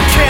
okay